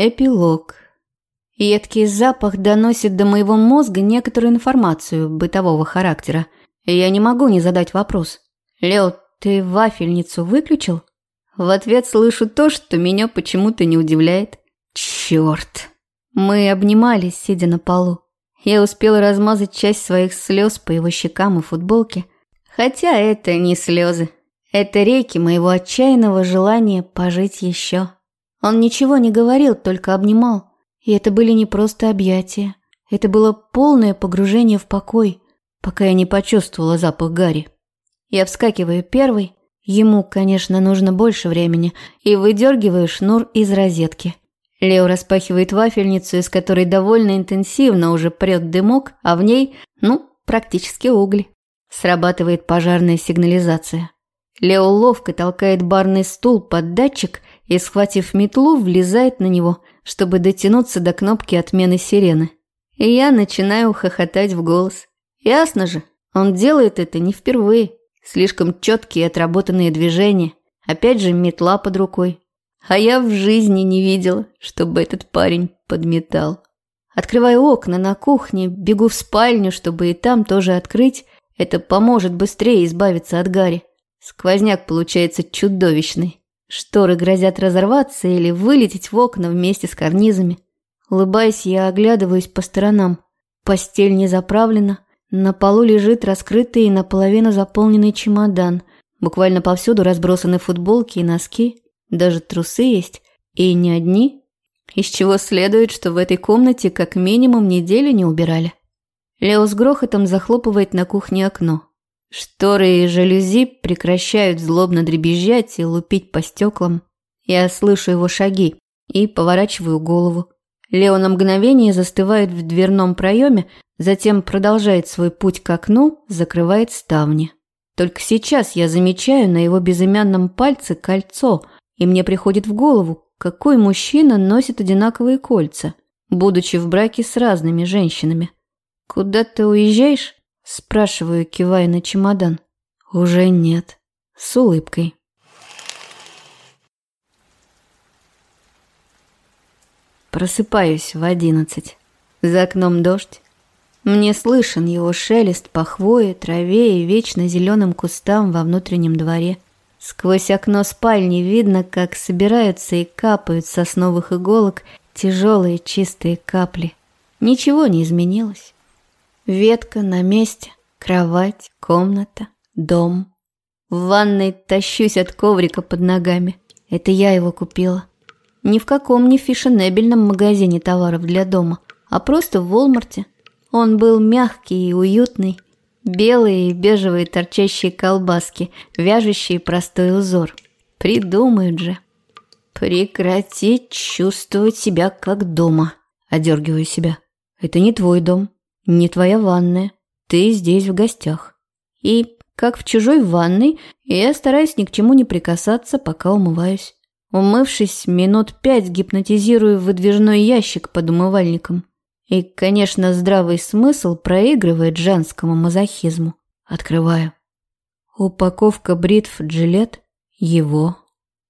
Эпилог. Едкий запах доносит до моего мозга некоторую информацию бытового характера. Я не могу не задать вопрос. «Лео, ты вафельницу выключил?» В ответ слышу то, что меня почему-то не удивляет. Черт! Мы обнимались, сидя на полу. Я успела размазать часть своих слез по его щекам и футболке. Хотя это не слезы. Это реки моего отчаянного желания пожить еще. Он ничего не говорил, только обнимал. И это были не просто объятия. Это было полное погружение в покой, пока я не почувствовала запах Гарри. Я вскакиваю первый, ему, конечно, нужно больше времени, и выдергиваю шнур из розетки. Лео распахивает вафельницу, из которой довольно интенсивно уже прет дымок, а в ней, ну, практически угли. Срабатывает пожарная сигнализация. Лео ловко толкает барный стул под датчик и, схватив метлу, влезает на него, чтобы дотянуться до кнопки отмены сирены. И я начинаю хохотать в голос. Ясно же, он делает это не впервые. Слишком четкие отработанные движения. Опять же, метла под рукой. А я в жизни не видела, чтобы этот парень подметал. Открываю окна на кухне, бегу в спальню, чтобы и там тоже открыть. Это поможет быстрее избавиться от Гарри. Сквозняк получается чудовищный. Шторы грозят разорваться или вылететь в окна вместе с карнизами. Улыбаясь, я оглядываюсь по сторонам. Постель не заправлена. На полу лежит раскрытый и наполовину заполненный чемодан. Буквально повсюду разбросаны футболки и носки. Даже трусы есть. И не одни. Из чего следует, что в этой комнате как минимум неделю не убирали. Лео с грохотом захлопывает на кухне окно. Шторы и жалюзи прекращают злобно дребезжать и лупить по стеклам. Я слышу его шаги и поворачиваю голову. Лео на мгновение застывает в дверном проеме, затем продолжает свой путь к окну, закрывает ставни. Только сейчас я замечаю на его безымянном пальце кольцо, и мне приходит в голову, какой мужчина носит одинаковые кольца, будучи в браке с разными женщинами. «Куда ты уезжаешь?» Спрашиваю, кивая на чемодан. Уже нет. С улыбкой. Просыпаюсь в одиннадцать. За окном дождь. Мне слышен его шелест по хвое, траве и вечно зеленым кустам во внутреннем дворе. Сквозь окно спальни видно, как собираются и капают сосновых иголок тяжелые чистые капли. Ничего не изменилось. Ветка на месте, кровать, комната, дом. В ванной тащусь от коврика под ногами. Это я его купила. Ни в каком не фешенебельном магазине товаров для дома, а просто в Волмарте. Он был мягкий и уютный. Белые и бежевые торчащие колбаски, вяжущие простой узор. Придумают же. Прекратить чувствовать себя как дома. Одергиваю себя. Это не твой дом. Не твоя ванная. Ты здесь в гостях. И, как в чужой ванной, я стараюсь ни к чему не прикасаться, пока умываюсь. Умывшись, минут пять гипнотизирую выдвижной ящик под умывальником. И, конечно, здравый смысл проигрывает женскому мазохизму. Открываю. Упаковка бритв Джилет – его.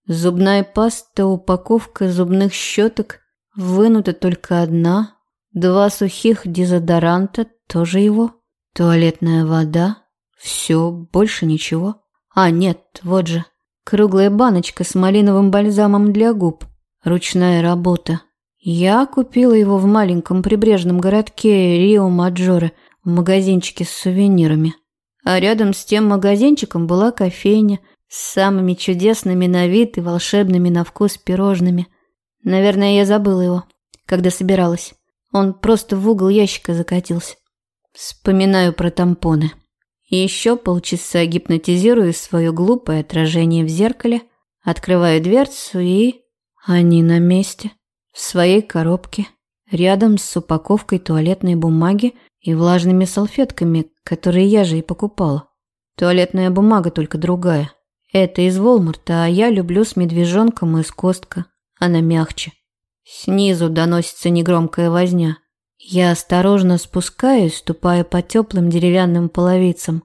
Зубная паста, упаковка зубных щеток – вынута только одна, Два сухих дезодоранта тоже его. Туалетная вода. Все, больше ничего. А, нет, вот же. Круглая баночка с малиновым бальзамом для губ. Ручная работа. Я купила его в маленьком прибрежном городке Рио-Маджоре в магазинчике с сувенирами. А рядом с тем магазинчиком была кофейня с самыми чудесными на вид и волшебными на вкус пирожными. Наверное, я забыла его, когда собиралась. Он просто в угол ящика закатился. Вспоминаю про тампоны. еще полчаса гипнотизирую свое глупое отражение в зеркале, открываю дверцу и... Они на месте. В своей коробке. Рядом с упаковкой туалетной бумаги и влажными салфетками, которые я же и покупала. Туалетная бумага только другая. Это из Волмарта, а я люблю с медвежонком из Костка. Она мягче. Снизу доносится негромкая возня. Я осторожно спускаюсь, ступая по теплым деревянным половицам.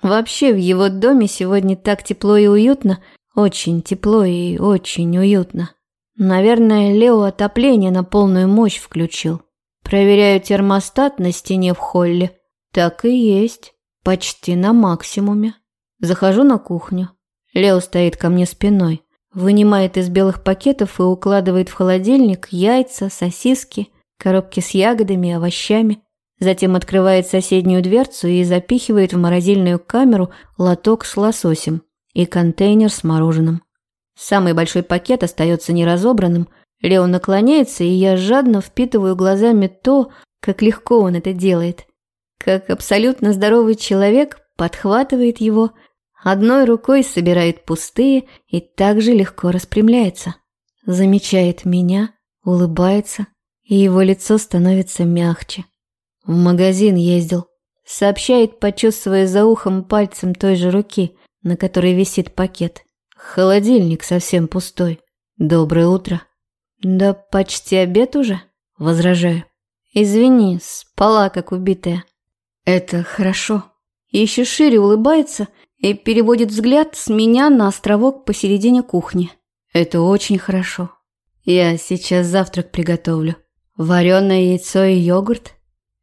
Вообще в его доме сегодня так тепло и уютно, очень тепло и очень уютно. Наверное, Лео отопление на полную мощь включил. Проверяю термостат на стене в холле. Так и есть. Почти на максимуме. Захожу на кухню. Лео стоит ко мне спиной. Вынимает из белых пакетов и укладывает в холодильник яйца, сосиски, коробки с ягодами и овощами. Затем открывает соседнюю дверцу и запихивает в морозильную камеру лоток с лососем и контейнер с мороженым. Самый большой пакет остается неразобранным. Лео наклоняется, и я жадно впитываю глазами то, как легко он это делает. Как абсолютно здоровый человек подхватывает его, одной рукой собирает пустые и также легко распрямляется. Замечает меня, улыбается, и его лицо становится мягче. В магазин ездил. Сообщает, почувствуя за ухом пальцем той же руки, на которой висит пакет. Холодильник совсем пустой. Доброе утро. Да почти обед уже, возражаю. Извини, спала как убитая. Это хорошо. Еще шире улыбается и переводит взгляд с меня на островок посередине кухни. Это очень хорошо. Я сейчас завтрак приготовлю. Вареное яйцо и йогурт.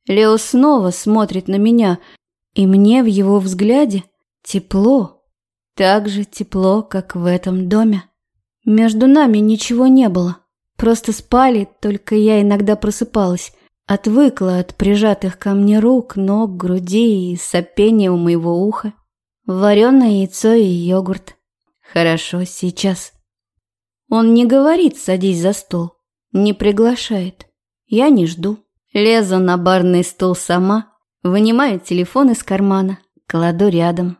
Лео снова смотрит на меня, и мне в его взгляде тепло. Так же тепло, как в этом доме. Между нами ничего не было. Просто спали, только я иногда просыпалась. Отвыкла от прижатых ко мне рук, ног, груди и сопения у моего уха. Вареное яйцо и йогурт. Хорошо, сейчас. Он не говорит «садись за стол», не приглашает. Я не жду. Лезу на барный стол сама, вынимаю телефон из кармана, кладу рядом.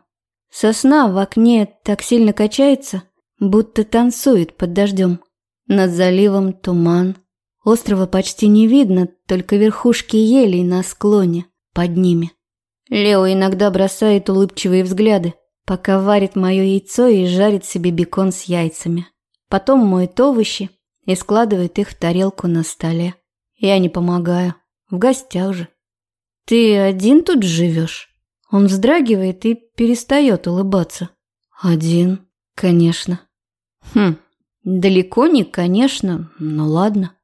Сосна в окне так сильно качается, будто танцует под дождем. Над заливом туман. Острова почти не видно, только верхушки елей на склоне, под ними. Лео иногда бросает улыбчивые взгляды, пока варит мое яйцо и жарит себе бекон с яйцами. Потом моет овощи и складывает их в тарелку на столе. Я не помогаю, в гостях же. «Ты один тут живешь?» Он вздрагивает и перестает улыбаться. Один, конечно. Хм, далеко не конечно, но ладно.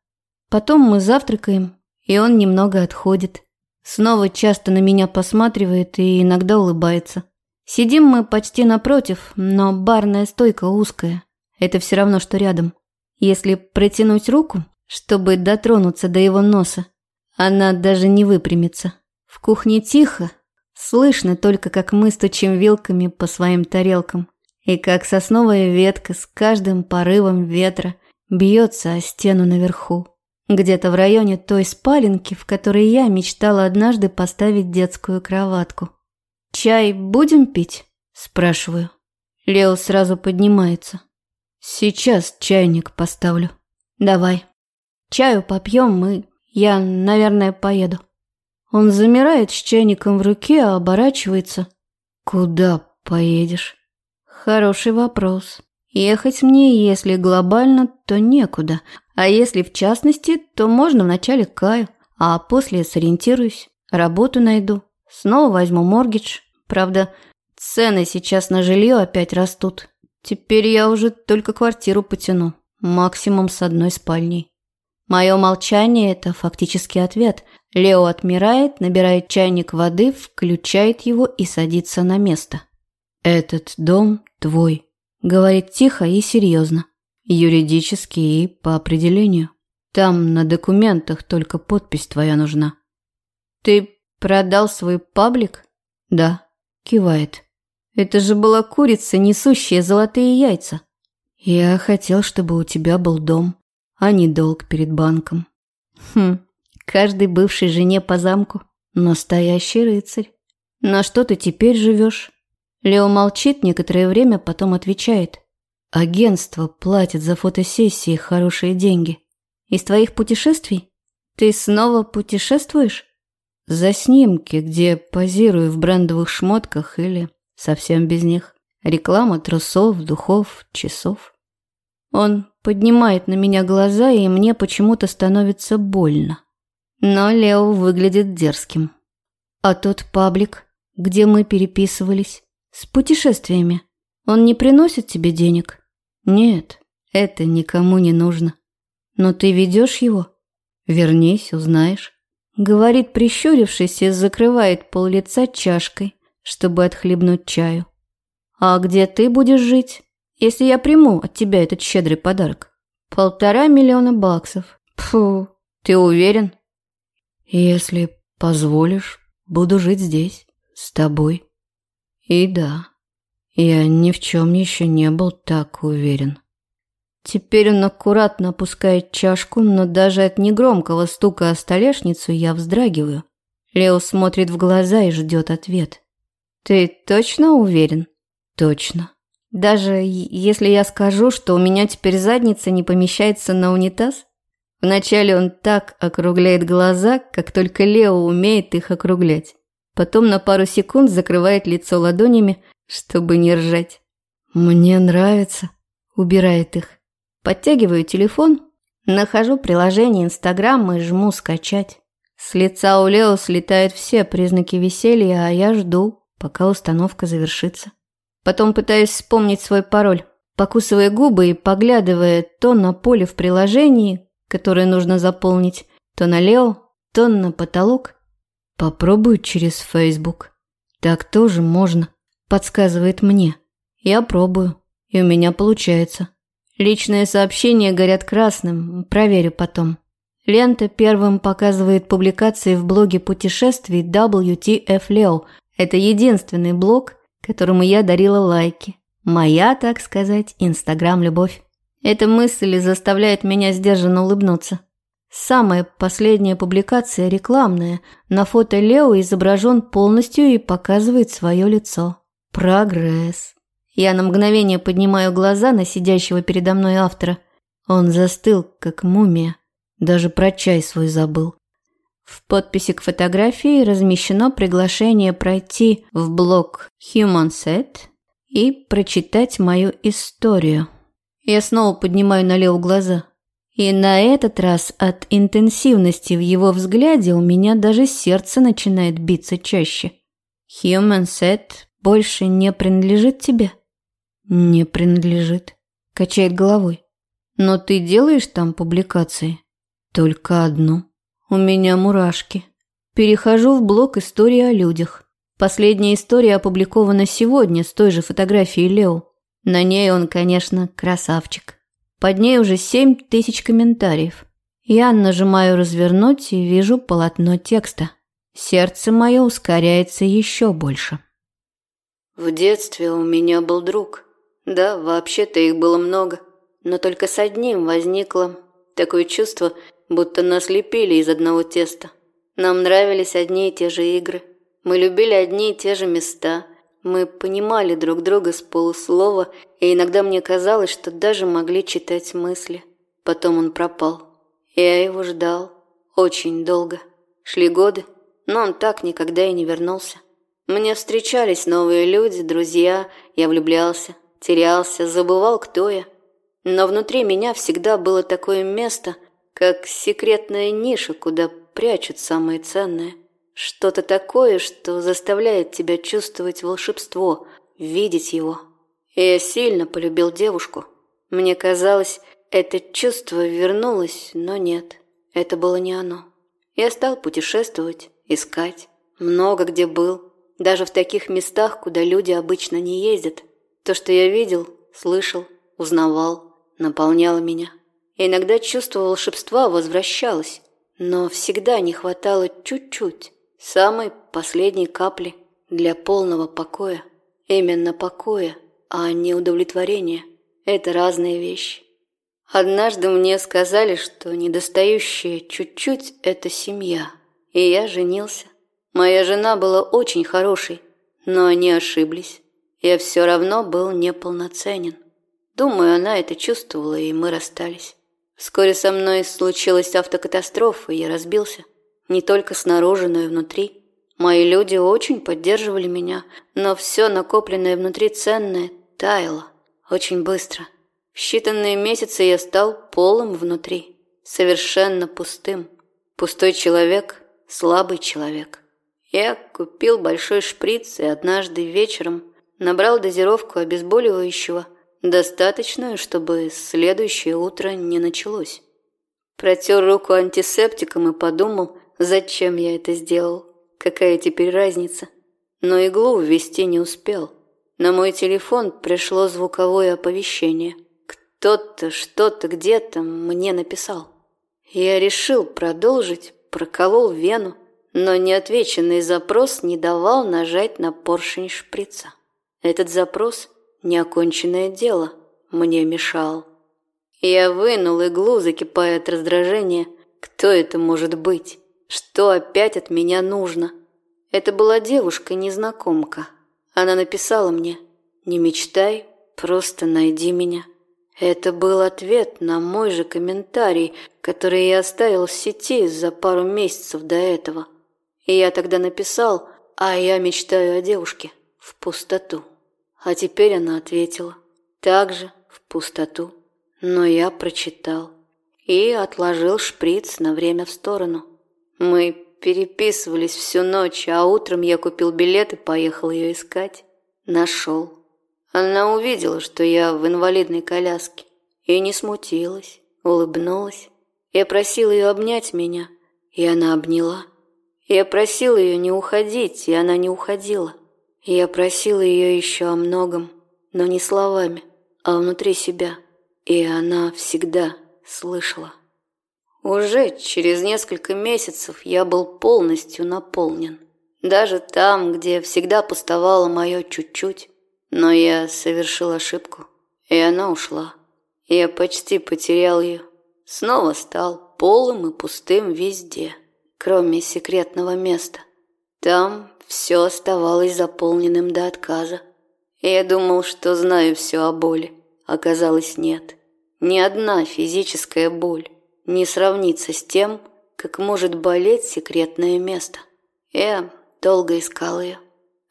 Потом мы завтракаем, и он немного отходит. Снова часто на меня посматривает и иногда улыбается. Сидим мы почти напротив, но барная стойка узкая. Это все равно, что рядом. Если протянуть руку, чтобы дотронуться до его носа, она даже не выпрямится. В кухне тихо, Слышно только, как мы стучим вилками по своим тарелкам, и как сосновая ветка с каждым порывом ветра бьется о стену наверху. Где-то в районе той спаленки, в которой я мечтала однажды поставить детскую кроватку. «Чай будем пить?» – спрашиваю. Лео сразу поднимается. «Сейчас чайник поставлю. Давай. Чаю попьем и я, наверное, поеду». Он замирает с чайником в руке, а оборачивается. «Куда поедешь?» «Хороший вопрос. Ехать мне, если глобально, то некуда. А если в частности, то можно вначале Каю, а после сориентируюсь, работу найду. Снова возьму моргидж. Правда, цены сейчас на жилье опять растут. Теперь я уже только квартиру потяну, максимум с одной спальней. Мое молчание – это фактически ответ. Лео отмирает, набирает чайник воды, включает его и садится на место. «Этот дом твой», – говорит тихо и серьезно. Юридически и по определению. Там на документах только подпись твоя нужна. «Ты продал свой паблик?» «Да», – кивает. «Это же была курица, несущая золотые яйца». «Я хотел, чтобы у тебя был дом, а не долг перед банком. Хм, каждый бывший жене по замку. Настоящий рыцарь. На что ты теперь живешь? Лео молчит некоторое время, потом отвечает. Агентство платит за фотосессии хорошие деньги. Из твоих путешествий? Ты снова путешествуешь? За снимки, где позирую в брендовых шмотках или совсем без них. Реклама трусов, духов, часов. Он поднимает на меня глаза, и мне почему-то становится больно. Но Лео выглядит дерзким. А тот паблик, где мы переписывались, с путешествиями, он не приносит тебе денег? Нет, это никому не нужно. Но ты ведешь его? Вернись, узнаешь. Говорит, прищурившись, и закрывает пол лица чашкой, чтобы отхлебнуть чаю. А где ты будешь жить, если я приму от тебя этот щедрый подарок? Полтора миллиона баксов. Фу, ты уверен? Если позволишь, буду жить здесь, с тобой. И да, я ни в чем еще не был так уверен. Теперь он аккуратно опускает чашку, но даже от негромкого стука о столешницу я вздрагиваю. Лео смотрит в глаза и ждет ответ. «Ты точно уверен?» «Точно. Даже если я скажу, что у меня теперь задница не помещается на унитаз?» Вначале он так округляет глаза, как только Лео умеет их округлять. Потом на пару секунд закрывает лицо ладонями, чтобы не ржать. «Мне нравится», – убирает их. Подтягиваю телефон, нахожу приложение Инстаграм и жму «Скачать». С лица у Лео слетают все признаки веселья, а я жду, пока установка завершится. Потом пытаюсь вспомнить свой пароль, покусывая губы и поглядывая то на поле в приложении, которое нужно заполнить, то на Лео, то на потолок. Попробую через Facebook. Так тоже можно, подсказывает мне. Я пробую, и у меня получается. Личные сообщения горят красным, проверю потом. Лента первым показывает публикации в блоге путешествий WTF Leo. Это единственный блог, которому я дарила лайки. Моя, так сказать, инстаграм-любовь. Эта мысль заставляет меня сдержанно улыбнуться. Самая последняя публикация рекламная. На фото Лео изображен полностью и показывает свое лицо. Прогресс. Я на мгновение поднимаю глаза на сидящего передо мной автора. Он застыл, как мумия. Даже про чай свой забыл. В подписи к фотографии размещено приглашение пройти в блог Human Set и прочитать мою историю. Я снова поднимаю на Лео глаза. И на этот раз от интенсивности в его взгляде у меня даже сердце начинает биться чаще. Human Set больше не принадлежит тебе? «Не принадлежит», – качает головой. «Но ты делаешь там публикации?» «Только одну. У меня мурашки. Перехожу в блог «Истории о людях». Последняя история опубликована сегодня с той же фотографией Лео. На ней он, конечно, красавчик. Под ней уже семь тысяч комментариев. Я нажимаю «Развернуть» и вижу полотно текста. Сердце мое ускоряется еще больше. В детстве у меня был друг. Да, вообще-то их было много, но только с одним возникло такое чувство, будто нас лепили из одного теста. Нам нравились одни и те же игры. Мы любили одни и те же места. Мы понимали друг друга с полуслова, и иногда мне казалось, что даже могли читать мысли. Потом он пропал. Я его ждал. Очень долго. Шли годы, но он так никогда и не вернулся. Мне встречались новые люди, друзья, я влюблялся терялся, забывал, кто я. Но внутри меня всегда было такое место, как секретная ниша, куда прячут самое ценное. Что-то такое, что заставляет тебя чувствовать волшебство, видеть его. И я сильно полюбил девушку. Мне казалось, это чувство вернулось, но нет, это было не оно. Я стал путешествовать, искать, много где был, даже в таких местах, куда люди обычно не ездят – то, что я видел, слышал, узнавал, наполняло меня. Я иногда чувство волшебства возвращалось, но всегда не хватало чуть-чуть, самой последней капли для полного покоя. Именно покоя, а не удовлетворения. Это разные вещи. Однажды мне сказали, что недостающее чуть-чуть – это семья. И я женился. Моя жена была очень хорошей, но они ошиблись я все равно был неполноценен. Думаю, она это чувствовала, и мы расстались. Вскоре со мной случилась автокатастрофа, и я разбился. Не только снаружи, но и внутри. Мои люди очень поддерживали меня, но все накопленное внутри ценное таяло очень быстро. В считанные месяцы я стал полым внутри, совершенно пустым. Пустой человек, слабый человек. Я купил большой шприц и однажды вечером Набрал дозировку обезболивающего, достаточную, чтобы следующее утро не началось. Протер руку антисептиком и подумал, зачем я это сделал. Какая теперь разница? Но иглу ввести не успел. На мой телефон пришло звуковое оповещение. Кто-то, что-то, где-то мне написал. Я решил продолжить, проколол вену, но неотвеченный запрос не давал нажать на поршень шприца. Этот запрос, неоконченное дело, мне мешал. Я вынул иглу, закипая от раздражения. Кто это может быть? Что опять от меня нужно? Это была девушка-незнакомка. Она написала мне «Не мечтай, просто найди меня». Это был ответ на мой же комментарий, который я оставил в сети за пару месяцев до этого. И я тогда написал «А я мечтаю о девушке» в пустоту. А теперь она ответила также в пустоту. Но я прочитал и отложил шприц на время в сторону. Мы переписывались всю ночь, а утром я купил билет и поехал ее искать. Нашел. Она увидела, что я в инвалидной коляске, и не смутилась, улыбнулась. Я просил ее обнять меня, и она обняла. Я просил ее не уходить, и она не уходила. Я просил ее еще о многом, но не словами, а внутри себя, и она всегда слышала. Уже через несколько месяцев я был полностью наполнен. Даже там, где всегда пустовало мое чуть-чуть, но я совершил ошибку, и она ушла. Я почти потерял ее. Снова стал полым и пустым везде, кроме секретного места. Там все оставалось заполненным до отказа. Я думал, что знаю все о боли. Оказалось, нет. Ни одна физическая боль не сравнится с тем, как может болеть секретное место. Я долго искал ее,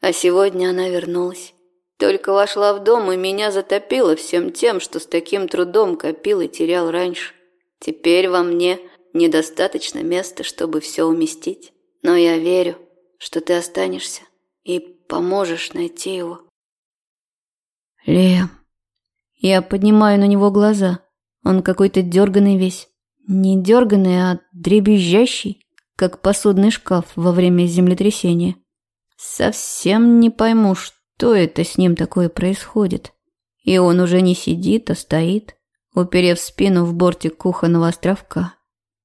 а сегодня она вернулась. Только вошла в дом и меня затопило всем тем, что с таким трудом копил и терял раньше. Теперь во мне недостаточно места, чтобы все уместить. Но я верю, что ты останешься и поможешь найти его. Лея. Я поднимаю на него глаза. Он какой-то дерганый весь. Не дерганый, а дребезжащий, как посудный шкаф во время землетрясения. Совсем не пойму, что это с ним такое происходит? И он уже не сидит, а стоит, уперев спину в бортик кухонного островка.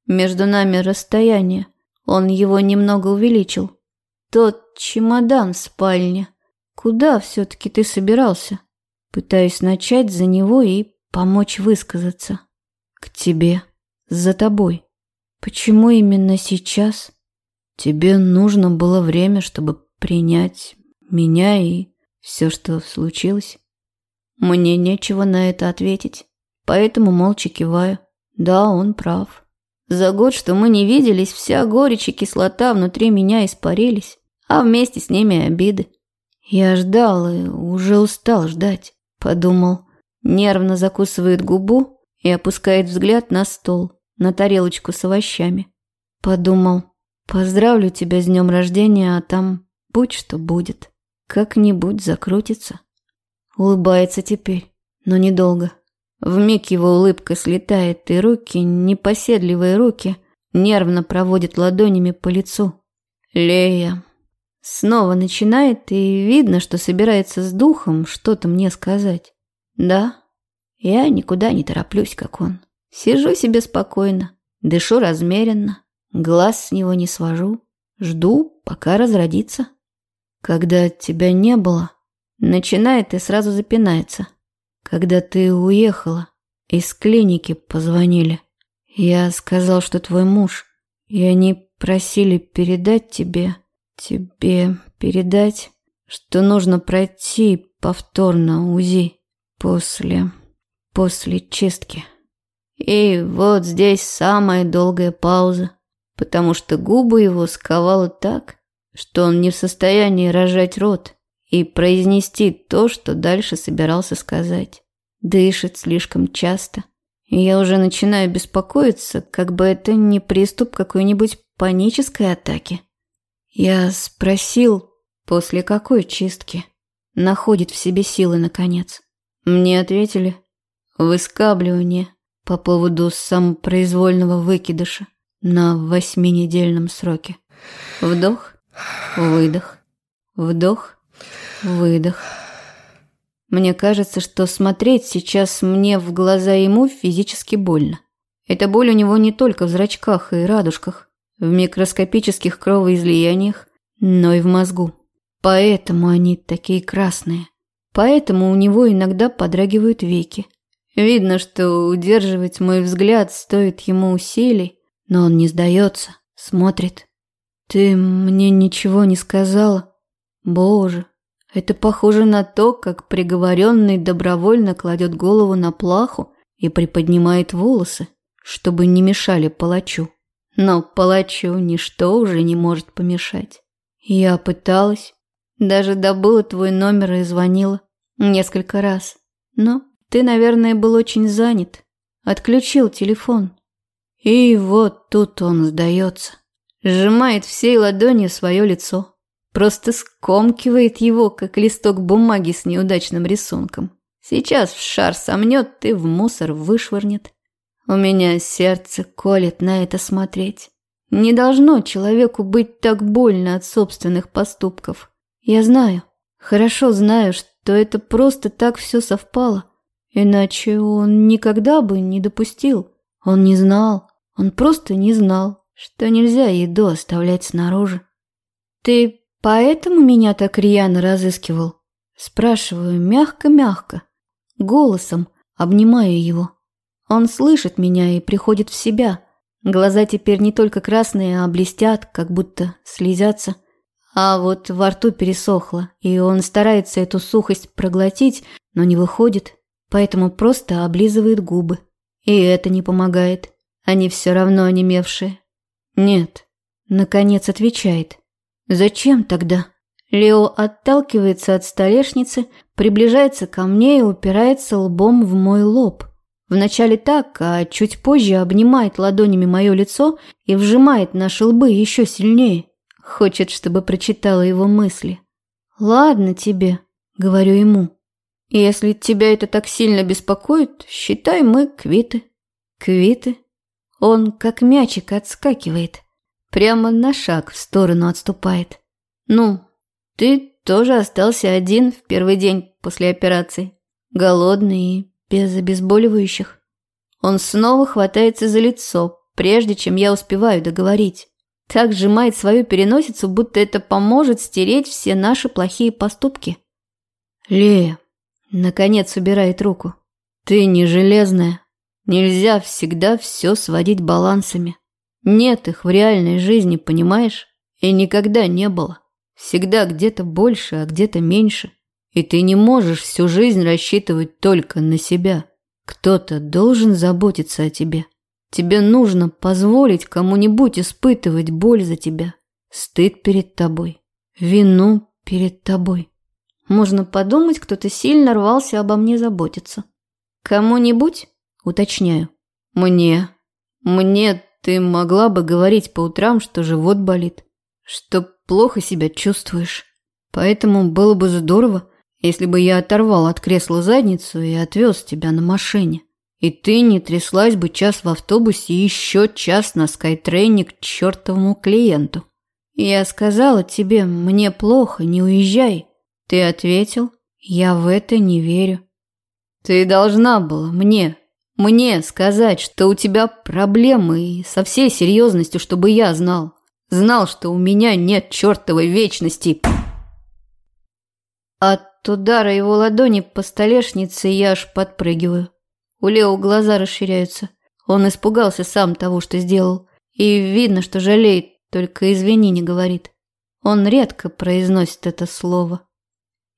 Между нами расстояние. Он его немного увеличил. Тот чемодан в спальне. Куда все-таки ты собирался? Пытаюсь начать за него и помочь высказаться. К тебе. За тобой. Почему именно сейчас? Тебе нужно было время, чтобы принять меня и все, что случилось? Мне нечего на это ответить, поэтому молча киваю. Да, он прав. За год, что мы не виделись, вся горечь и кислота внутри меня испарились, а вместе с ними обиды. Я ждал и уже устал ждать, подумал. Нервно закусывает губу и опускает взгляд на стол, на тарелочку с овощами. Подумал, поздравлю тебя с днем рождения, а там будь что будет. Как-нибудь закрутится. Улыбается теперь, но недолго. Вмиг его улыбка слетает, и руки, непоседливые руки, нервно проводят ладонями по лицу. Лея. Снова начинает, и видно, что собирается с духом что-то мне сказать. Да, я никуда не тороплюсь, как он. Сижу себе спокойно, дышу размеренно, глаз с него не свожу, жду, пока разродится. Когда тебя не было, начинает и сразу запинается. Когда ты уехала, из клиники позвонили. Я сказал, что твой муж, и они просили передать тебе, тебе передать, что нужно пройти повторно УЗИ после, после чистки. И вот здесь самая долгая пауза, потому что губы его сковало так, что он не в состоянии рожать рот и произнести то, что дальше собирался сказать. Дышит слишком часто. И я уже начинаю беспокоиться, как бы это не приступ какой-нибудь панической атаки. Я спросил, после какой чистки находит в себе силы наконец. Мне ответили, выскабливание по поводу самопроизвольного выкидыша на восьминедельном сроке. Вдох, выдох, вдох, выдох. Мне кажется, что смотреть сейчас мне в глаза ему физически больно. Эта боль у него не только в зрачках и радужках, в микроскопических кровоизлияниях, но и в мозгу. Поэтому они такие красные. Поэтому у него иногда подрагивают веки. Видно, что удерживать мой взгляд стоит ему усилий, но он не сдается, смотрит. «Ты мне ничего не сказала? Боже, это похоже на то, как приговоренный добровольно кладет голову на плаху и приподнимает волосы чтобы не мешали палачу. Но палачу ничто уже не может помешать. Я пыталась, даже добыла твой номер и звонила несколько раз. Но ты, наверное, был очень занят. Отключил телефон. И вот тут он сдается. Сжимает всей ладонью свое лицо. Просто скомкивает его, как листок бумаги с неудачным рисунком. Сейчас в шар сомнет и в мусор вышвырнет. У меня сердце колет на это смотреть. Не должно человеку быть так больно от собственных поступков. Я знаю, хорошо знаю, что это просто так все совпало. Иначе он никогда бы не допустил. Он не знал, он просто не знал, что нельзя еду оставлять снаружи. «Ты поэтому меня так рьяно разыскивал?» Спрашиваю мягко-мягко, голосом обнимаю его. Он слышит меня и приходит в себя. Глаза теперь не только красные, а блестят, как будто слезятся. А вот во рту пересохло, и он старается эту сухость проглотить, но не выходит, поэтому просто облизывает губы. И это не помогает. Они все равно онемевшие. Нет. Наконец отвечает. Зачем тогда? Лео отталкивается от столешницы, приближается ко мне и упирается лбом в мой лоб. Вначале так, а чуть позже обнимает ладонями мое лицо и вжимает наши лбы еще сильнее. Хочет, чтобы прочитала его мысли. «Ладно тебе», — говорю ему. «Если тебя это так сильно беспокоит, считай мы квиты». «Квиты?» Он как мячик отскакивает. Прямо на шаг в сторону отступает. «Ну, ты тоже остался один в первый день после операции. Голодный и без обезболивающих. Он снова хватается за лицо, прежде чем я успеваю договорить. Так сжимает свою переносицу, будто это поможет стереть все наши плохие поступки. Лея, наконец, убирает руку. Ты не железная. Нельзя всегда все сводить балансами. Нет их в реальной жизни, понимаешь? И никогда не было. Всегда где-то больше, а где-то меньше. И ты не можешь всю жизнь рассчитывать только на себя. Кто-то должен заботиться о тебе. Тебе нужно позволить кому-нибудь испытывать боль за тебя, стыд перед тобой, вину перед тобой. Можно подумать, кто-то сильно рвался обо мне заботиться. Кому-нибудь? Уточняю. Мне. Мне ты могла бы говорить по утрам, что живот болит, что плохо себя чувствуешь. Поэтому было бы здорово, если бы я оторвал от кресла задницу и отвез тебя на машине. И ты не тряслась бы час в автобусе и еще час на скайтрейне к чертовому клиенту. Я сказала тебе, мне плохо, не уезжай. Ты ответил, я в это не верю. Ты должна была мне, мне сказать, что у тебя проблемы и со всей серьезностью, чтобы я знал. Знал, что у меня нет чертовой вечности. От удара его ладони по столешнице я аж подпрыгиваю. У Лео глаза расширяются. Он испугался сам того, что сделал. И видно, что жалеет, только извини не говорит. Он редко произносит это слово.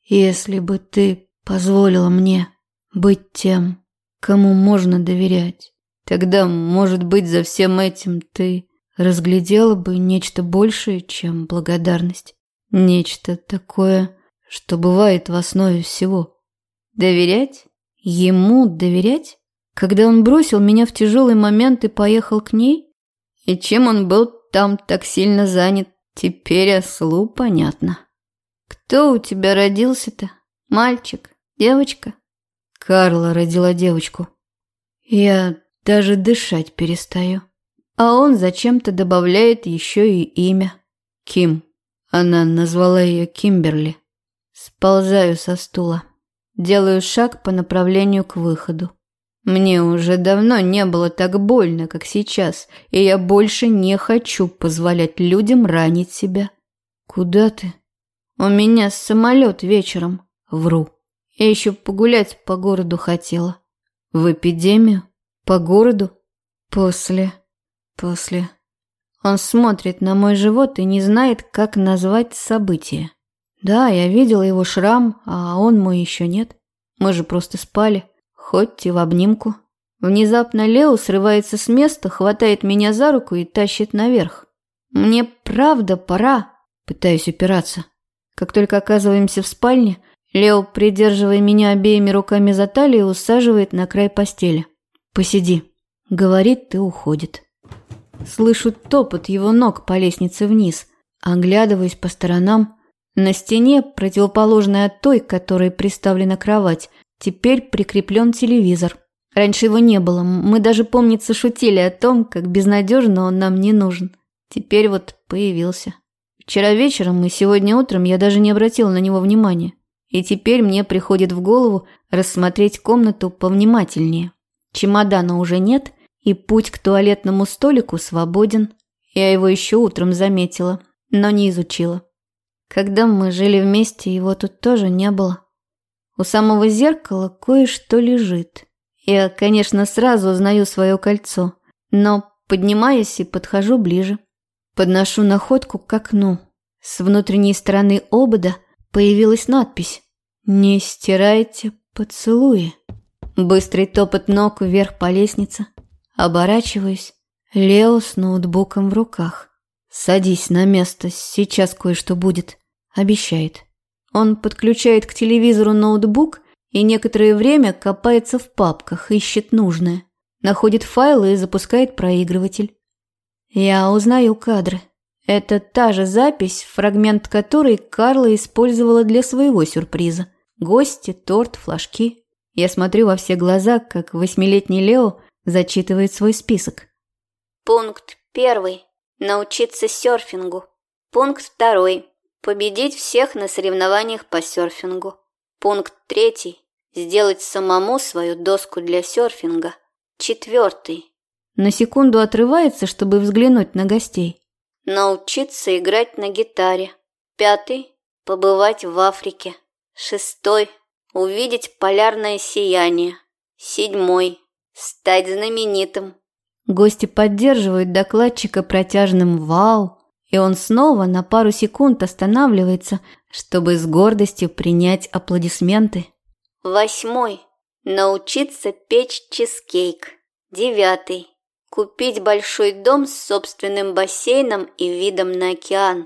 «Если бы ты позволила мне быть тем, кому можно доверять, тогда, может быть, за всем этим ты разглядела бы нечто большее, чем благодарность. Нечто такое, что бывает в основе всего. Доверять? Ему доверять? Когда он бросил меня в тяжелый момент и поехал к ней? И чем он был там так сильно занят, теперь ослу понятно. Кто у тебя родился-то? Мальчик? Девочка? Карла родила девочку. Я Даже дышать перестаю. А он зачем-то добавляет еще и имя. Ким. Она назвала ее Кимберли. Сползаю со стула. Делаю шаг по направлению к выходу. Мне уже давно не было так больно, как сейчас, и я больше не хочу позволять людям ранить себя. Куда ты? У меня самолет вечером. Вру. Я еще погулять по городу хотела. В эпидемию? По городу? После. После. Он смотрит на мой живот и не знает, как назвать событие. Да, я видела его шрам, а он мой еще нет. Мы же просто спали, хоть и в обнимку. Внезапно Лео срывается с места, хватает меня за руку и тащит наверх. Мне правда пора, пытаюсь упираться. Как только оказываемся в спальне, Лео, придерживая меня обеими руками за талию, усаживает на край постели. «Посиди», — говорит и уходит. Слышу топот его ног по лестнице вниз, оглядываюсь по сторонам. На стене, противоположной от той, которой приставлена кровать, теперь прикреплен телевизор. Раньше его не было, мы даже, помнится, шутили о том, как безнадежно он нам не нужен. Теперь вот появился. Вчера вечером и сегодня утром я даже не обратила на него внимания. И теперь мне приходит в голову рассмотреть комнату повнимательнее. Чемодана уже нет, и путь к туалетному столику свободен. Я его еще утром заметила, но не изучила. Когда мы жили вместе, его тут тоже не было. У самого зеркала кое-что лежит. Я, конечно, сразу узнаю свое кольцо, но поднимаюсь и подхожу ближе. Подношу находку к окну. С внутренней стороны обода появилась надпись «Не стирайте поцелуи». Быстрый топот ног вверх по лестнице. Оборачиваюсь. Лео с ноутбуком в руках. «Садись на место, сейчас кое-что будет», – обещает. Он подключает к телевизору ноутбук и некоторое время копается в папках, ищет нужное. Находит файлы и запускает проигрыватель. Я узнаю кадры. Это та же запись, фрагмент которой Карла использовала для своего сюрприза. Гости, торт, флажки. Я смотрю во все глаза, как восьмилетний Лео зачитывает свой список. Пункт первый. Научиться серфингу. Пункт второй. Победить всех на соревнованиях по серфингу. Пункт третий. Сделать самому свою доску для серфинга. Четвертый. На секунду отрывается, чтобы взглянуть на гостей. Научиться играть на гитаре. Пятый. Побывать в Африке. Шестой. Увидеть полярное сияние. Седьмой. Стать знаменитым. Гости поддерживают докладчика протяжным «Вау!», и он снова на пару секунд останавливается, чтобы с гордостью принять аплодисменты. Восьмой. Научиться печь чизкейк. Девятый. Купить большой дом с собственным бассейном и видом на океан.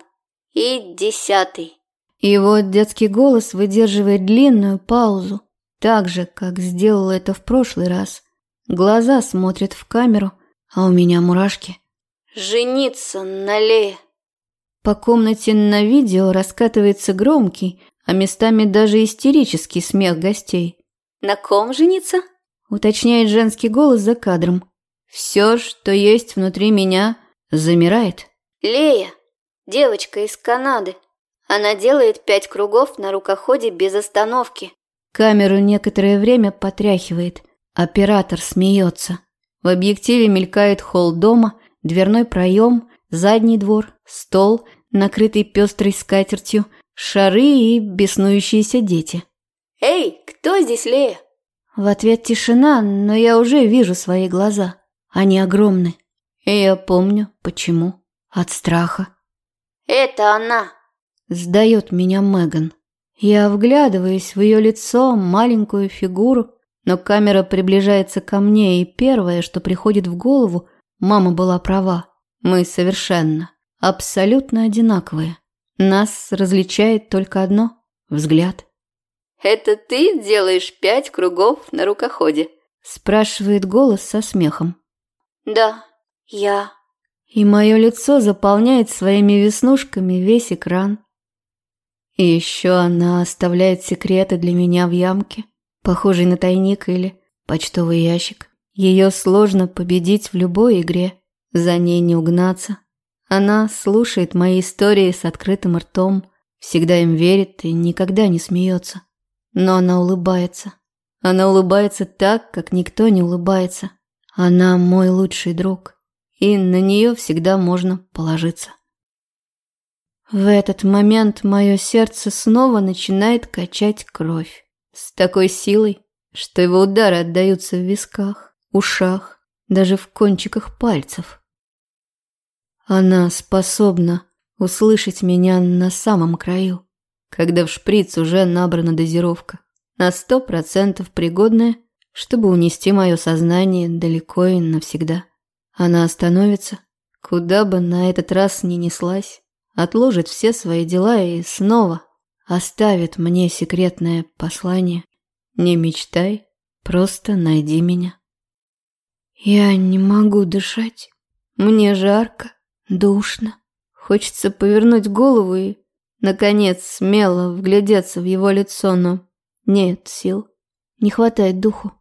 И десятый. Вот детский голос выдерживает длинную паузу, так же, как сделал это в прошлый раз. Глаза смотрят в камеру, а у меня мурашки. «Жениться на Лее». По комнате на видео раскатывается громкий, а местами даже истерический смех гостей. «На ком жениться?» – уточняет женский голос за кадром. Все, что есть внутри меня, замирает. «Лея, девочка из Канады. Она делает пять кругов на рукоходе без остановки». Камеру некоторое время потряхивает – Оператор смеется. В объективе мелькает холл дома, дверной проем, задний двор, стол, накрытый пестрой скатертью, шары и беснующиеся дети. «Эй, кто здесь Лея?» В ответ тишина, но я уже вижу свои глаза. Они огромны. И я помню, почему. От страха. «Это она!» Сдает меня Меган. Я вглядываюсь в ее лицо, маленькую фигуру, но камера приближается ко мне, и первое, что приходит в голову, мама была права. Мы совершенно, абсолютно одинаковые. Нас различает только одно – взгляд. «Это ты делаешь пять кругов на рукоходе?» – спрашивает голос со смехом. «Да, я». И мое лицо заполняет своими веснушками весь экран. И еще она оставляет секреты для меня в ямке – похожий на тайник или почтовый ящик. Ее сложно победить в любой игре, за ней не угнаться. Она слушает мои истории с открытым ртом, всегда им верит и никогда не смеется. Но она улыбается. Она улыбается так, как никто не улыбается. Она мой лучший друг, и на нее всегда можно положиться. В этот момент мое сердце снова начинает качать кровь. С такой силой, что его удары отдаются в висках, ушах, даже в кончиках пальцев. Она способна услышать меня на самом краю, когда в шприц уже набрана дозировка, на сто процентов пригодная, чтобы унести мое сознание далеко и навсегда. Она остановится, куда бы на этот раз ни неслась, отложит все свои дела и снова оставит мне секретное послание. Не мечтай, просто найди меня. Я не могу дышать. Мне жарко, душно. Хочется повернуть голову и, наконец, смело вглядеться в его лицо, но нет сил, не хватает духу.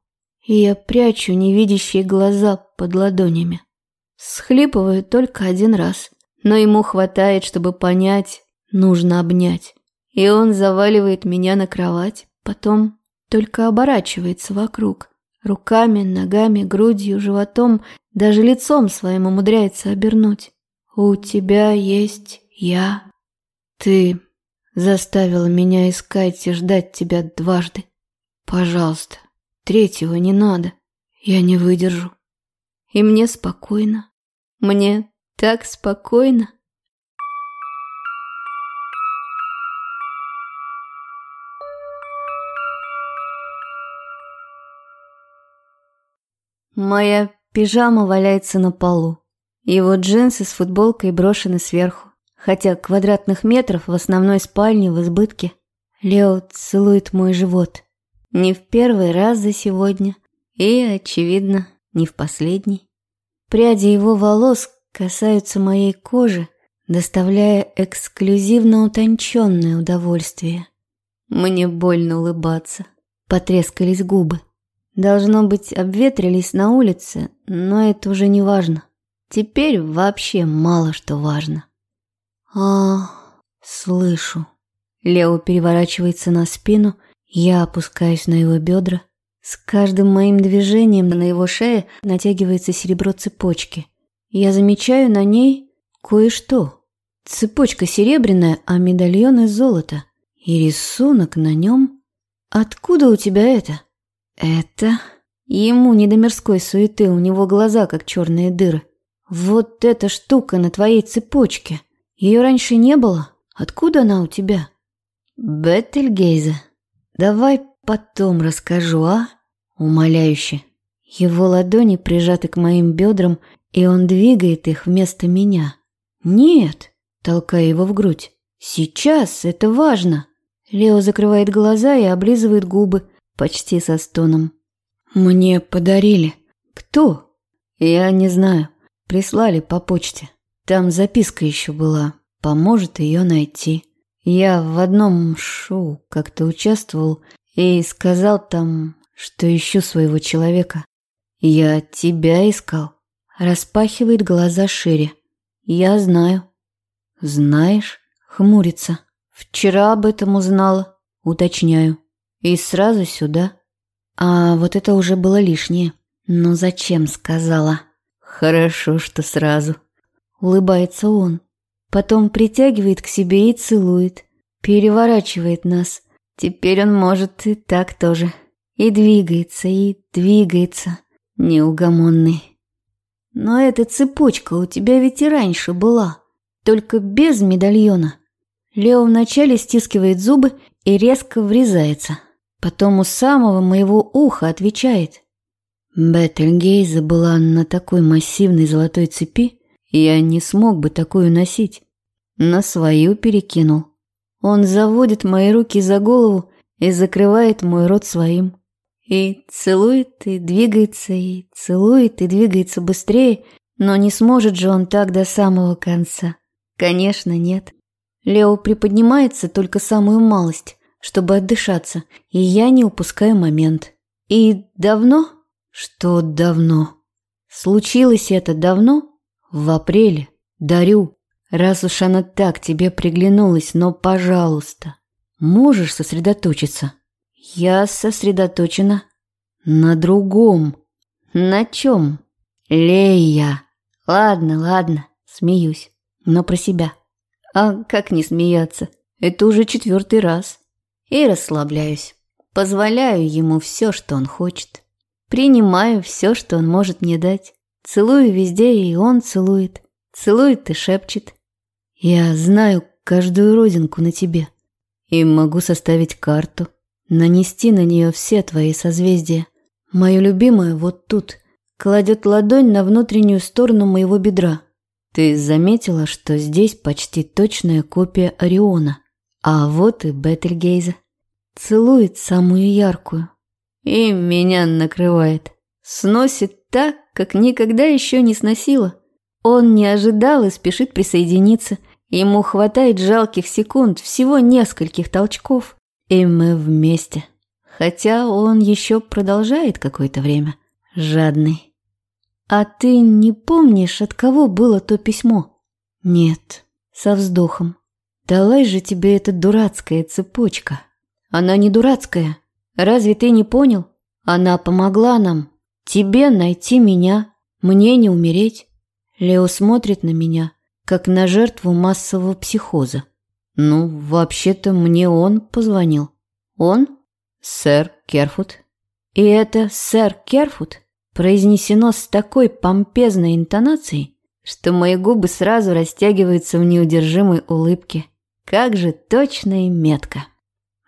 И я прячу невидящие глаза под ладонями. Схлипываю только один раз но ему хватает, чтобы понять, нужно обнять. И он заваливает меня на кровать, потом только оборачивается вокруг. Руками, ногами, грудью, животом, даже лицом своим умудряется обернуть. «У тебя есть я. Ты заставила меня искать и ждать тебя дважды. Пожалуйста, третьего не надо. Я не выдержу. И мне спокойно. Мне так спокойно. Моя пижама валяется на полу. Его джинсы с футболкой брошены сверху, хотя квадратных метров в основной спальне в избытке. Лео целует мой живот. Не в первый раз за сегодня и, очевидно, не в последний. Пряди его волос касаются моей кожи, доставляя эксклюзивно утонченное удовольствие. Мне больно улыбаться. Потрескались губы. Должно быть, обветрились на улице, но это уже не важно. Теперь вообще мало что важно. А, слышу. Лео переворачивается на спину, я опускаюсь на его бедра. С каждым моим движением на его шее натягивается серебро цепочки – я замечаю на ней кое-что. Цепочка серебряная, а медальон из золота. И рисунок на нем. Откуда у тебя это? Это... Ему не до мирской суеты, у него глаза как черные дыры. Вот эта штука на твоей цепочке. Ее раньше не было. Откуда она у тебя? Беттельгейзе. Давай потом расскажу, а? Умоляюще. Его ладони прижаты к моим бедрам, и он двигает их вместо меня. Нет, толкая его в грудь. Сейчас это важно. Лео закрывает глаза и облизывает губы, почти со стоном. Мне подарили. Кто? Я не знаю. Прислали по почте. Там записка еще была. Поможет ее найти. Я в одном шоу как-то участвовал и сказал там, что ищу своего человека. Я тебя искал. Распахивает глаза шире. Я знаю. Знаешь? Хмурится. Вчера об этом узнала. Уточняю. И сразу сюда. А вот это уже было лишнее. Но зачем сказала? Хорошо, что сразу. Улыбается он. Потом притягивает к себе и целует. Переворачивает нас. Теперь он может и так тоже. И двигается, и двигается. Неугомонный. Но эта цепочка у тебя ведь и раньше была, только без медальона. Лео вначале стискивает зубы и резко врезается. Потом у самого моего уха отвечает. Бетельгейза была на такой массивной золотой цепи, я не смог бы такую носить. На свою перекинул. Он заводит мои руки за голову и закрывает мой рот своим. И целует, и двигается, и целует, и двигается быстрее, но не сможет же он так до самого конца. Конечно, нет. Лео приподнимается только самую малость, чтобы отдышаться, и я не упускаю момент. И давно? Что давно? Случилось это давно? В апреле. Дарю. Раз уж она так тебе приглянулась, но, пожалуйста, можешь сосредоточиться? Я сосредоточена. На другом. На чем? Лея. Ладно, ладно, смеюсь, но про себя. А как не смеяться? Это уже четвертый раз. И расслабляюсь. Позволяю ему все, что он хочет. Принимаю все, что он может мне дать. Целую везде, и он целует. Целует и шепчет. Я знаю каждую родинку на тебе. И могу составить карту. Нанести на нее все твои созвездия. Мое любимое вот тут. Кладет ладонь на внутреннюю сторону моего бедра. Ты заметила, что здесь почти точная копия Ориона. А вот и Бетельгейза. Целует самую яркую. И меня накрывает. Сносит так, как никогда еще не сносила. Он не ожидал и спешит присоединиться. Ему хватает жалких секунд, всего нескольких толчков. И мы вместе. Хотя он еще продолжает какое-то время. Жадный. А ты не помнишь, от кого было то письмо? Нет. Со вздохом. Далась же тебе эта дурацкая цепочка. Она не дурацкая. Разве ты не понял? Она помогла нам. Тебе найти меня, мне не умереть. Лео смотрит на меня, как на жертву массового психоза. Ну, вообще-то мне он позвонил. Он? Сэр Керфут. И это сэр Керфут произнесено с такой помпезной интонацией, что мои губы сразу растягиваются в неудержимой улыбке. Как же точно и метко.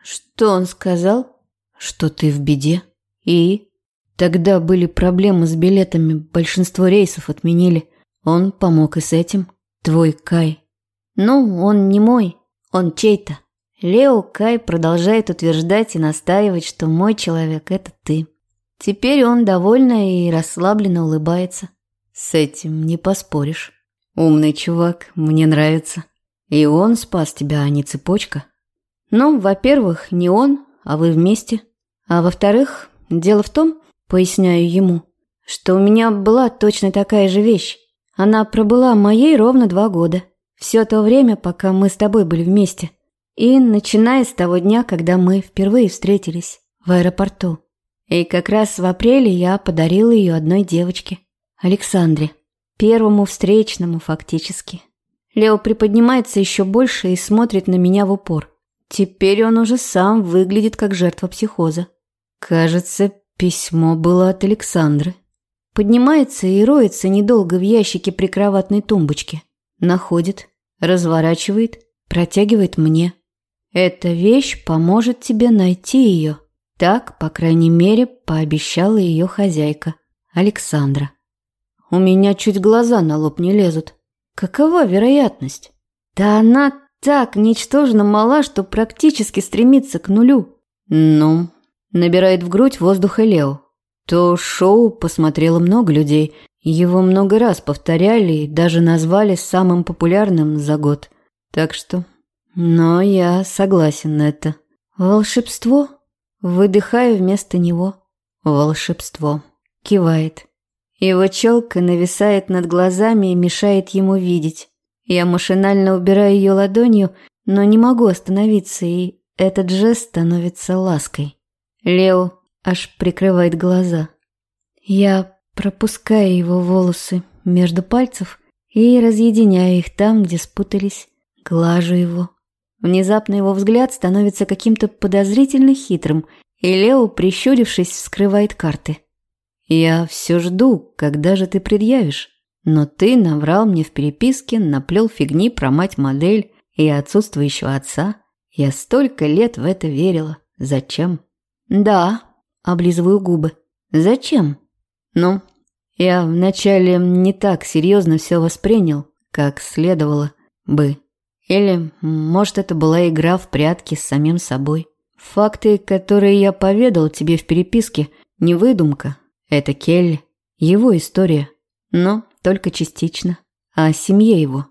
Что он сказал? Что ты в беде. И? Тогда были проблемы с билетами, большинство рейсов отменили. Он помог и с этим. Твой Кай. Ну, он не мой, он чей-то. Лео Кай продолжает утверждать и настаивать, что мой человек – это ты. Теперь он довольно и расслабленно улыбается. С этим не поспоришь. Умный чувак, мне нравится. И он спас тебя, а не цепочка. Ну, во-первых, не он, а вы вместе. А во-вторых, дело в том, поясняю ему, что у меня была точно такая же вещь. Она пробыла моей ровно два года. Все то время, пока мы с тобой были вместе. И начиная с того дня, когда мы впервые встретились в аэропорту. И как раз в апреле я подарила ее одной девочке, Александре, первому встречному фактически. Лео приподнимается еще больше и смотрит на меня в упор. Теперь он уже сам выглядит как жертва психоза. Кажется, письмо было от Александры. Поднимается и роется недолго в ящике прикроватной тумбочки. Находит, разворачивает, протягивает мне. Эта вещь поможет тебе найти ее. Так, по крайней мере, пообещала ее хозяйка, Александра. У меня чуть глаза на лоб не лезут. Какова вероятность? Да она так ничтожно мала, что практически стремится к нулю. Ну, набирает в грудь воздуха Лео. То шоу посмотрело много людей. Его много раз повторяли и даже назвали самым популярным за год. Так что... Но я согласен на это. Волшебство? Выдыхаю вместо него. Волшебство. Кивает. Его челка нависает над глазами и мешает ему видеть. Я машинально убираю ее ладонью, но не могу остановиться, и этот жест становится лаской. Лео аж прикрывает глаза. Я пропускаю его волосы между пальцев и разъединяю их там, где спутались, глажу его. Внезапно его взгляд становится каким-то подозрительно хитрым, и Лео, прищурившись, вскрывает карты. «Я все жду, когда же ты предъявишь. Но ты наврал мне в переписке, наплел фигни про мать-модель и отсутствующего отца. Я столько лет в это верила. Зачем?» «Да», – облизываю губы. «Зачем?» «Ну, я вначале не так серьезно все воспринял, как следовало бы. Или, может, это была игра в прятки с самим собой. Факты, которые я поведал тебе в переписке, не выдумка. Это Келли, его история. Но только частично. О семье его.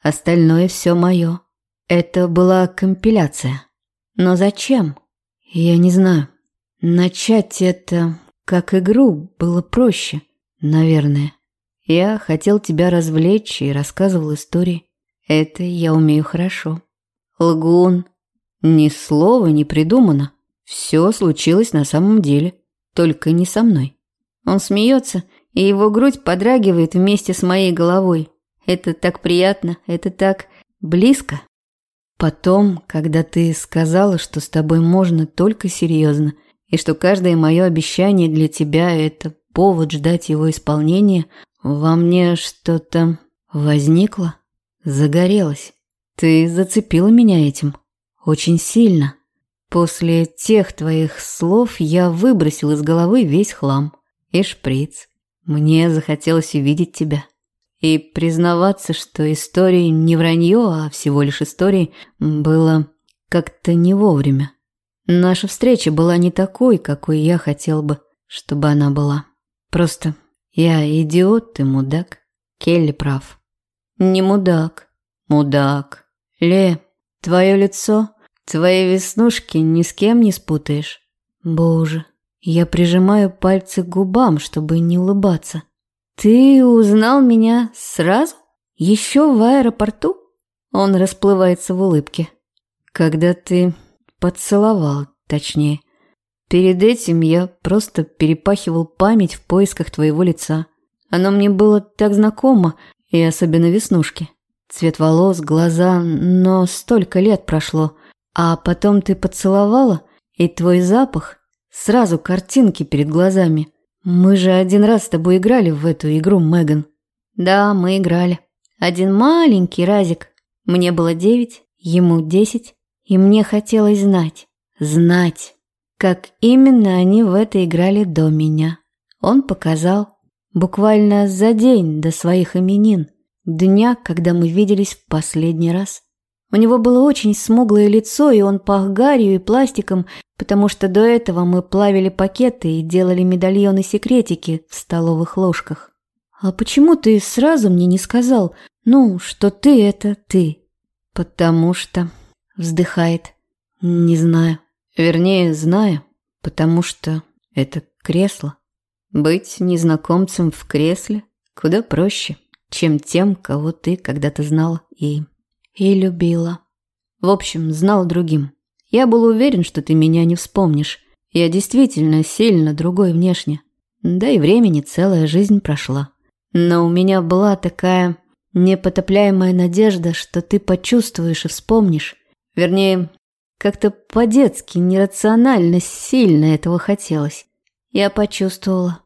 Остальное все мое. Это была компиляция. Но зачем? Я не знаю. Начать это как игру было проще, наверное. Я хотел тебя развлечь и рассказывал истории. Это я умею хорошо. Лгун. Ни слова не придумано. Все случилось на самом деле. Только не со мной. Он смеется, и его грудь подрагивает вместе с моей головой. Это так приятно, это так близко. Потом, когда ты сказала, что с тобой можно только серьезно, и что каждое мое обещание для тебя – это повод ждать его исполнения, во мне что-то возникло, загорелось. Ты зацепила меня этим. Очень сильно. После тех твоих слов я выбросил из головы весь хлам. И шприц. Мне захотелось увидеть тебя. И признаваться, что истории не вранье, а всего лишь истории, было как-то не вовремя. Наша встреча была не такой, какой я хотел бы, чтобы она была. Просто я идиот, ты мудак. Келли прав. Не мудак. Мудак. Ле, твое лицо, твои веснушки ни с кем не спутаешь. Боже, я прижимаю пальцы к губам, чтобы не улыбаться. «Ты узнал меня сразу? Еще в аэропорту?» Он расплывается в улыбке. «Когда ты поцеловал, точнее. Перед этим я просто перепахивал память в поисках твоего лица. Оно мне было так знакомо, и особенно веснушки. Цвет волос, глаза, но столько лет прошло. А потом ты поцеловала, и твой запах, сразу картинки перед глазами. «Мы же один раз с тобой играли в эту игру, Меган». «Да, мы играли. Один маленький разик. Мне было девять, ему десять, и мне хотелось знать, знать, как именно они в это играли до меня. Он показал, буквально за день до своих именин, дня, когда мы виделись в последний раз. У него было очень смуглое лицо, и он пах гарью и пластиком, потому что до этого мы плавили пакеты и делали медальоны-секретики в столовых ложках. «А почему ты сразу мне не сказал, ну, что ты – это ты?» «Потому что...» – вздыхает. «Не знаю. Вернее, знаю, потому что это кресло. Быть незнакомцем в кресле куда проще, чем тем, кого ты когда-то знала и и любила. В общем, знал другим. Я был уверен, что ты меня не вспомнишь. Я действительно сильно другой внешне. Да и времени целая жизнь прошла. Но у меня была такая непотопляемая надежда, что ты почувствуешь и вспомнишь. Вернее, как-то по-детски, нерационально сильно этого хотелось. Я почувствовала.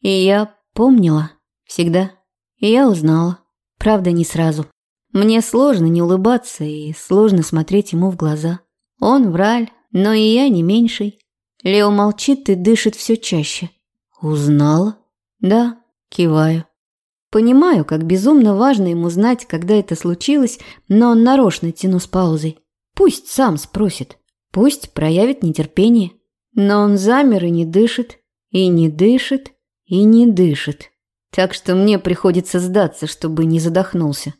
И я помнила. Всегда. И я узнала. Правда, не сразу. Мне сложно не улыбаться и сложно смотреть ему в глаза. Он враль, но и я не меньший. Лео молчит и дышит все чаще. Узнала? Да, киваю. Понимаю, как безумно важно ему знать, когда это случилось, но нарочно тяну с паузой. Пусть сам спросит, пусть проявит нетерпение. Но он замер и не дышит, и не дышит, и не дышит. Так что мне приходится сдаться, чтобы не задохнулся.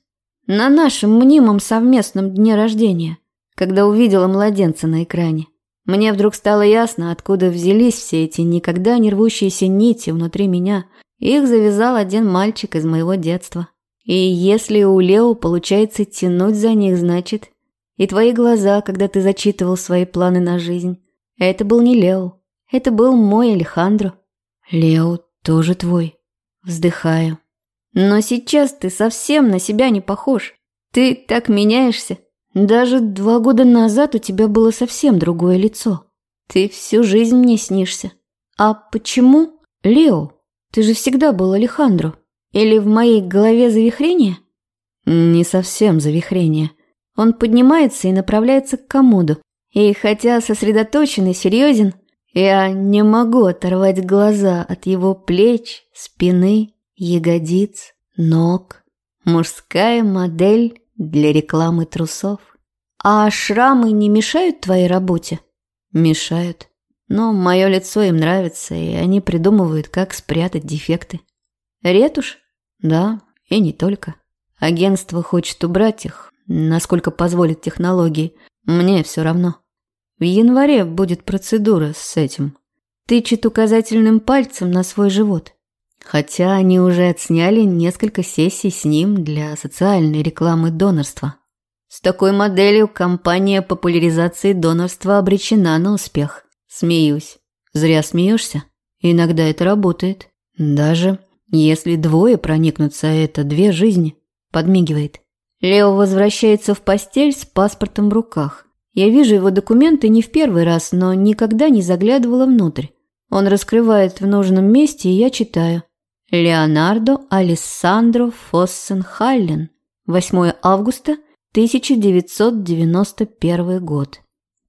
На нашем мнимом совместном дне рождения, когда увидела младенца на экране. Мне вдруг стало ясно, откуда взялись все эти никогда не рвущиеся нити внутри меня. Их завязал один мальчик из моего детства. И если у Лео получается тянуть за них, значит... И твои глаза, когда ты зачитывал свои планы на жизнь. Это был не Лео. Это был мой Алехандро. Лео тоже твой. Вздыхаю. Но сейчас ты совсем на себя не похож. Ты так меняешься. Даже два года назад у тебя было совсем другое лицо. Ты всю жизнь мне снишься. А почему? Лео, ты же всегда был Алехандро. Или в моей голове завихрение? Не совсем завихрение. Он поднимается и направляется к комоду. И хотя сосредоточен и серьезен, я не могу оторвать глаза от его плеч, спины ягодиц, ног. Мужская модель для рекламы трусов. А шрамы не мешают твоей работе? Мешают. Но мое лицо им нравится, и они придумывают, как спрятать дефекты. Ретушь? Да, и не только. Агентство хочет убрать их, насколько позволят технологии. Мне все равно. В январе будет процедура с этим. тычет указательным пальцем на свой живот. Хотя они уже отсняли несколько сессий с ним для социальной рекламы донорства. С такой моделью компания популяризации донорства обречена на успех. Смеюсь. Зря смеешься. Иногда это работает. Даже если двое проникнутся, это две жизни. Подмигивает. Лео возвращается в постель с паспортом в руках. Я вижу его документы не в первый раз, но никогда не заглядывала внутрь. Он раскрывает в нужном месте, и я читаю. Леонардо Алессандро Фоссенхаллен. 8 августа 1991 год.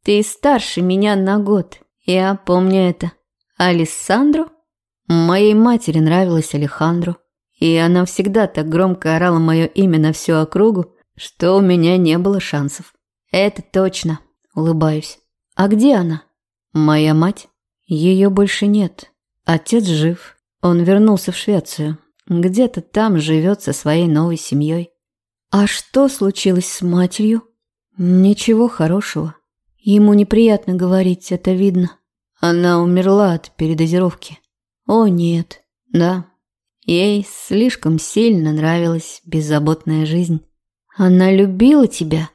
Ты старше меня на год. Я помню это. Алессандро? Моей матери нравилось Алехандро. И она всегда так громко орала мое имя на всю округу, что у меня не было шансов. Это точно. Улыбаюсь. А где она? Моя мать? Ее больше нет. Отец жив. Он вернулся в Швецию. Где-то там живет со своей новой семьей. А что случилось с матерью? Ничего хорошего. Ему неприятно говорить, это видно. Она умерла от передозировки. О, нет. Да, Ей слишком сильно нравилась беззаботная жизнь. Она любила тебя?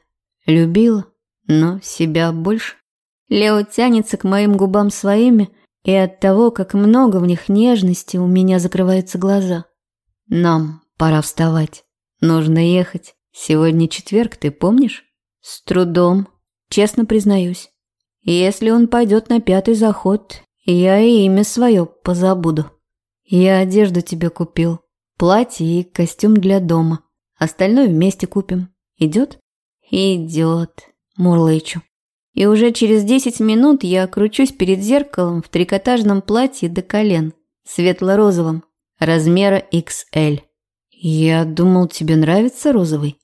Любила, но себя больше. Лео тянется к моим губам своими, и от того, как много в них нежности, у меня закрываются глаза. Нам пора вставать. Нужно ехать. Сегодня четверг, ты помнишь? С трудом, честно признаюсь. Если он пойдет на пятый заход, я и имя свое позабуду. Я одежду тебе купил. Платье и костюм для дома. Остальное вместе купим. Идет? Идет. Мурлычу. И уже через десять минут я кручусь перед зеркалом в трикотажном платье до колен, светло-розовом, размера XL. Я думал, тебе нравится розовый.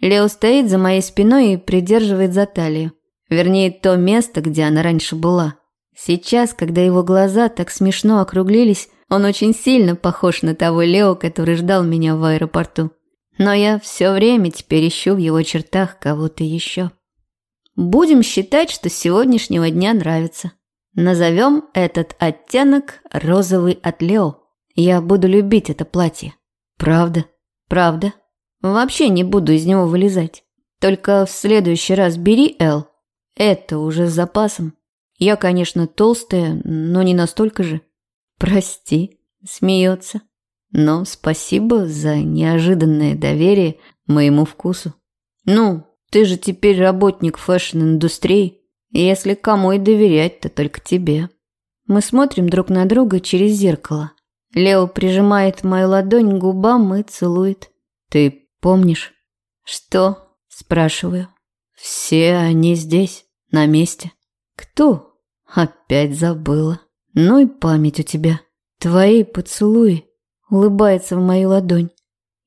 Лео стоит за моей спиной и придерживает за талию. Вернее, то место, где она раньше была. Сейчас, когда его глаза так смешно округлились, он очень сильно похож на того Лео, который ждал меня в аэропорту. Но я все время теперь ищу в его чертах кого-то еще. Будем считать, что сегодняшнего дня нравится. Назовем этот оттенок розовый от Лео. Я буду любить это платье. Правда, правда. Вообще не буду из него вылезать. Только в следующий раз бери L. Это уже с запасом. Я, конечно, толстая, но не настолько же. «Прости», – смеется. «Но спасибо за неожиданное доверие моему вкусу. Ну, ты же теперь работник fashion-индустрии. Если кому и доверять, то только тебе». Мы смотрим друг на друга через зеркало. Лео прижимает мою ладонь к губам и целует. «Ты помнишь?» «Что?» – спрашиваю. «Все они здесь, на месте». «Кто?» «Опять забыла». Ну и память у тебя. Твои поцелуи. Улыбается в мою ладонь.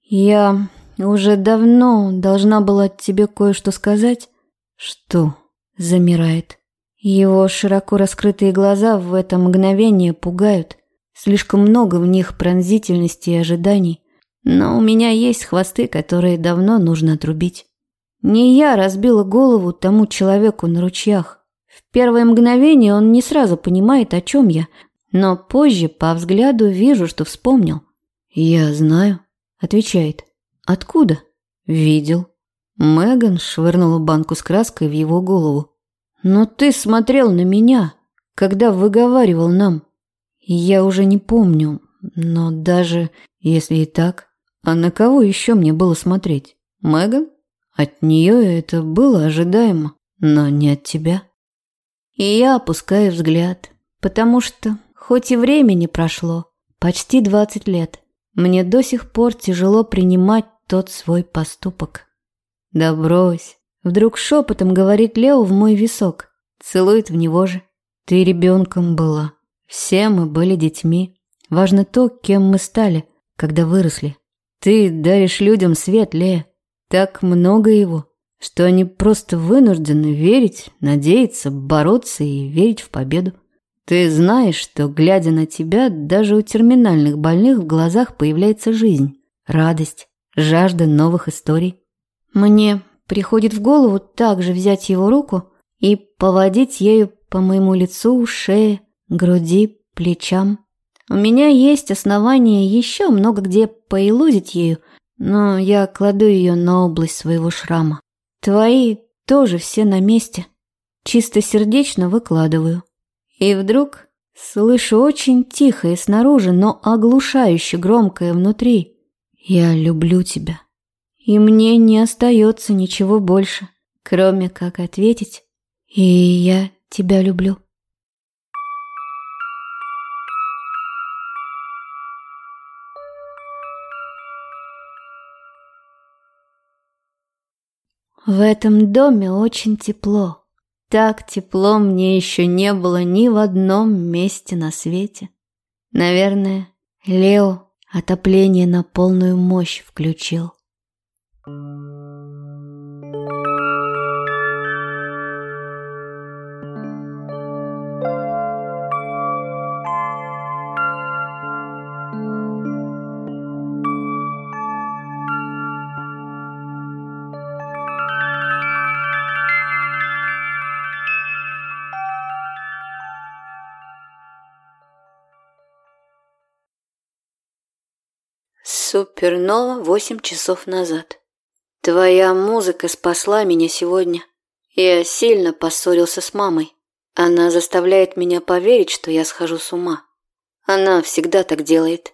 Я уже давно должна была тебе кое-что сказать. Что? Замирает. Его широко раскрытые глаза в это мгновение пугают. Слишком много в них пронзительности и ожиданий. Но у меня есть хвосты, которые давно нужно отрубить. Не я разбила голову тому человеку на ручьях. В первое мгновение он не сразу понимает, о чем я, но позже по взгляду вижу, что вспомнил. «Я знаю», — отвечает. «Откуда?» «Видел». Меган швырнула банку с краской в его голову. «Но ты смотрел на меня, когда выговаривал нам. Я уже не помню, но даже если и так, а на кого еще мне было смотреть? Меган? От нее это было ожидаемо, но не от тебя». И я опускаю взгляд, потому что, хоть и времени прошло, почти 20 лет, мне до сих пор тяжело принимать тот свой поступок. Да брось. Вдруг шепотом говорит Лео в мой висок, целует в него же. Ты ребенком была. Все мы были детьми. Важно то, кем мы стали, когда выросли. Ты даришь людям свет, Лея. Так много его что они просто вынуждены верить, надеяться, бороться и верить в победу. Ты знаешь, что, глядя на тебя, даже у терминальных больных в глазах появляется жизнь, радость, жажда новых историй. Мне приходит в голову также взять его руку и поводить ею по моему лицу, шее, груди, плечам. У меня есть основания еще много где поилузить ею, но я кладу ее на область своего шрама. Твои тоже все на месте. Чисто сердечно выкладываю. И вдруг слышу очень тихое снаружи, но оглушающе громкое внутри. Я люблю тебя. И мне не остается ничего больше, кроме как ответить «И я тебя люблю». В этом доме очень тепло. Так тепло мне еще не было ни в одном месте на свете. Наверное, Лео отопление на полную мощь включил. Супернова восемь часов назад. Твоя музыка спасла меня сегодня. Я сильно поссорился с мамой. Она заставляет меня поверить, что я схожу с ума. Она всегда так делает.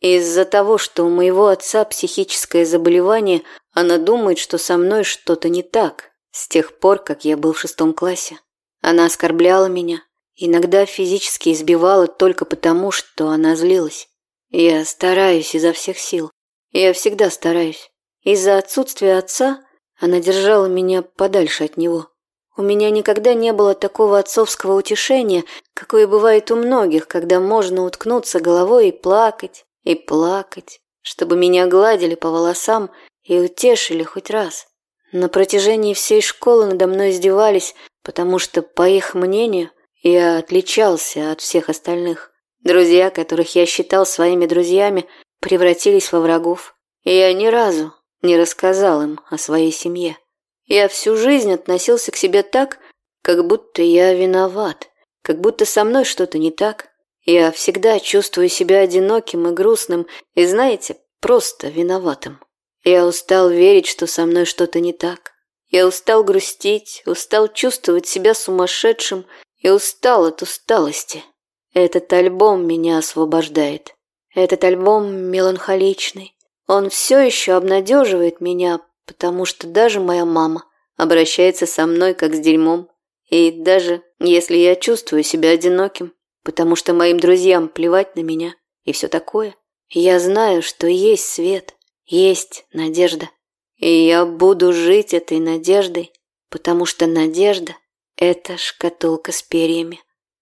Из-за того, что у моего отца психическое заболевание, она думает, что со мной что-то не так, с тех пор, как я был в шестом классе. Она оскорбляла меня, иногда физически избивала только потому, что она злилась. Я стараюсь изо всех сил. Я всегда стараюсь. Из-за отсутствия отца она держала меня подальше от него. У меня никогда не было такого отцовского утешения, какое бывает у многих, когда можно уткнуться головой и плакать, и плакать, чтобы меня гладили по волосам и утешили хоть раз. На протяжении всей школы надо мной издевались, потому что, по их мнению, я отличался от всех остальных. Друзья, которых я считал своими друзьями, превратились во врагов. Я ни разу не рассказал им о своей семье. Я всю жизнь относился к себе так, как будто я виноват, как будто со мной что-то не так. Я всегда чувствую себя одиноким и грустным, и, знаете, просто виноватым. Я устал верить, что со мной что-то не так. Я устал грустить, устал чувствовать себя сумасшедшим и устал от усталости. Этот альбом меня освобождает. Этот альбом меланхоличный. Он все еще обнадеживает меня, потому что даже моя мама обращается со мной как с дерьмом. И даже если я чувствую себя одиноким, потому что моим друзьям плевать на меня и все такое, я знаю, что есть свет, есть надежда. И я буду жить этой надеждой, потому что надежда – это шкатулка с перьями.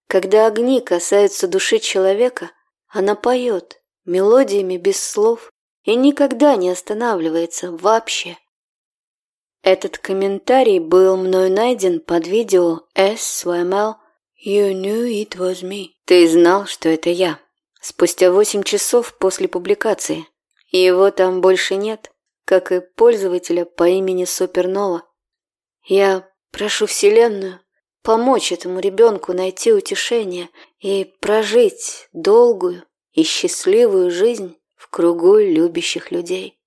Когда огни касаются души человека, она поет мелодиями без слов и никогда не останавливается вообще. Этот комментарий был мной найден под видео SYML You knew it was me. Ты знал, что это я. Спустя восемь часов после публикации. Его там больше нет, как и пользователя по имени Супернова. Я прошу Вселенную помочь этому ребенку найти утешение и прожить долгую и счастливую жизнь в кругу любящих людей.